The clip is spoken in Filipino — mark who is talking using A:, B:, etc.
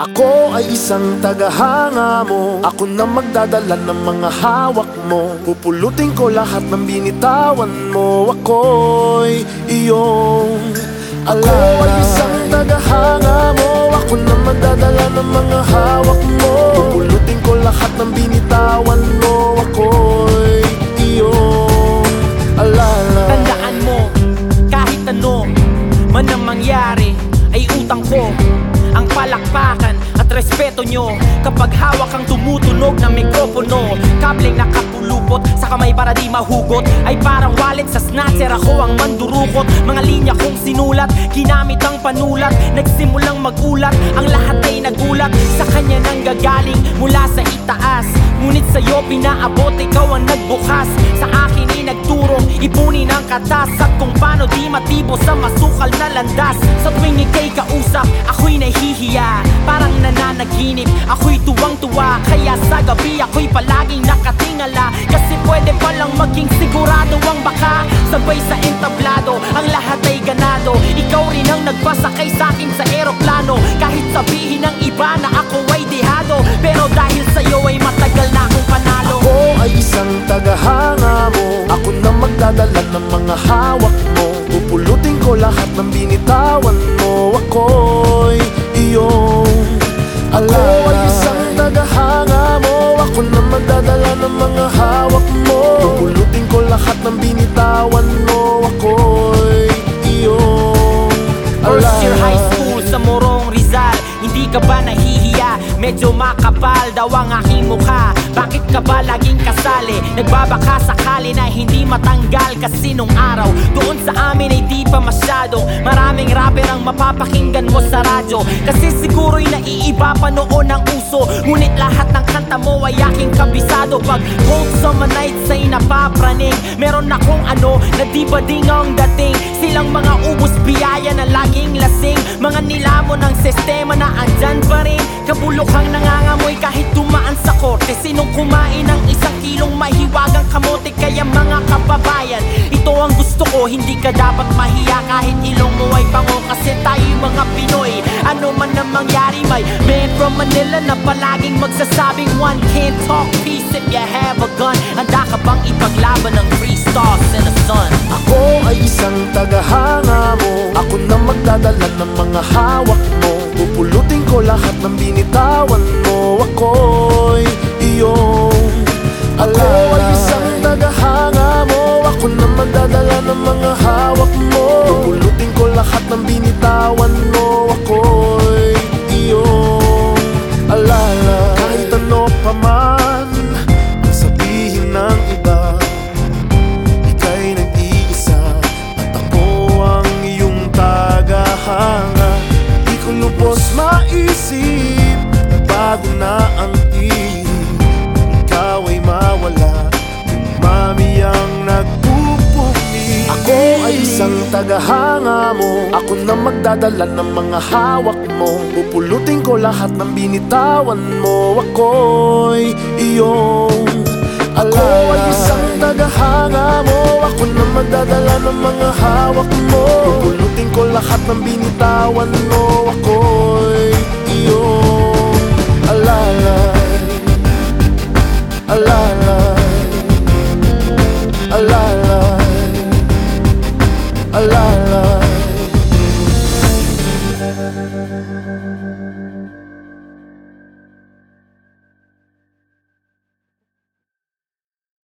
A: Ako ay isang tagahanga mo. Ako na magdadala ng mga hawak mo. Pupulutin ko lahat ng binitawan mo. Ako'y iyong alala Ako ay isang tagahanga
B: ang palakpakan at respeto nyo. Kapag hawak ang tumutunog ng mikropono Kableng nakapulupot sa kamay para di mahugot. Ay parang wallet sa snatcher ako ang mandurukot. Mga linya kong sinulat, ginamit ang panulat. Nagsimulang magulat, ang lahat ay nagulat. Sa kanya nang gagaling mula sa itaas. Ngunit sa'yo pinaabot, ikaw ang nagbukas. Sa akin ay nagturo, ipunin ang katas. At kung paano di matibo sa masukal na landas. Sa tuwing ika'y kausap, ako'y nahihiya. Parang nananaginip, ako'y tuwang-tuwa. Kaya sa gabi ako'y palaging nakatingala. Kasi pwede palang maging sigurado ang baka. Sabay sa entablado, ang lahat ay ganado. Ikaw rin ang nagpasakay sa akin sa eroplano. Kahit sabihin ng iba na ako ay dehado. Pero dahil sa'yo ay matagal na akong panalo.
A: Ako ay isang tagahanga magdadala ng mga hawak mo. Pupulutin ko lahat ng binitawan mo. Ako'y iyong alala Ako ay isang tagahanga mo. Ako na magdadala ng mga hawak mo. Pupulutin ko lahat ng binitawan mo
B: nahihiya? Medyo makapal daw ang aking mukha. Bakit ka ba laging kasali? Nagbabaka sakali na hindi matanggal Kasi nung araw doon sa amin ay di pa masyado. Maraming rapper ang mapapakinggan mo sa radyo. Kasi siguro'y naiiba pa noon ang uso. Ngunit lahat ng kanta mo ay aking kabisado. Pag cold summer nights ay napapraning Meron akong ano na di ba ding ang dating? Silang mga ubos biyaya na laging lasing Mga nilamon ng sistema na andyan pa rin. Kabulokang nangangamoy kahit tumaan sa korte. Sinong kumain ng isang kilong mahiwagang kamote? Kaya mga kababayan, ito ang gusto ko. Hindi ka dapat mahiya kahit ilong mo ay bango. Kasi tayo mga Pinoy, ano man ang mangyari May man from Manila na palaging magsasabing One can't talk peace if you have a gun. Handa ka bang ipaglaban ng three stars in the sun?
A: Ako ay isang tagahanga mo Magdadala ng mga hawak mo. Pupulutin ko lahat ng binitawan mo. Ako'y iyong alala Ako ay isang tagahanga mo. Ako na magdadala ng mga hawak mo. Pupulutin ko lahat ng binitawan mo Ay isang tagahanga mo. Ako na magdadala ng mga hawak mo. Pupulutin ko lahat ng binitawan mo. Ako'y iyong alay Ako ay isang tagahanga mo. Ako na magdadala ng mga hawak mo. Pupulutin ko lahat ng binitawan mo. Ako'y iyong alalay Alalay Alalay Música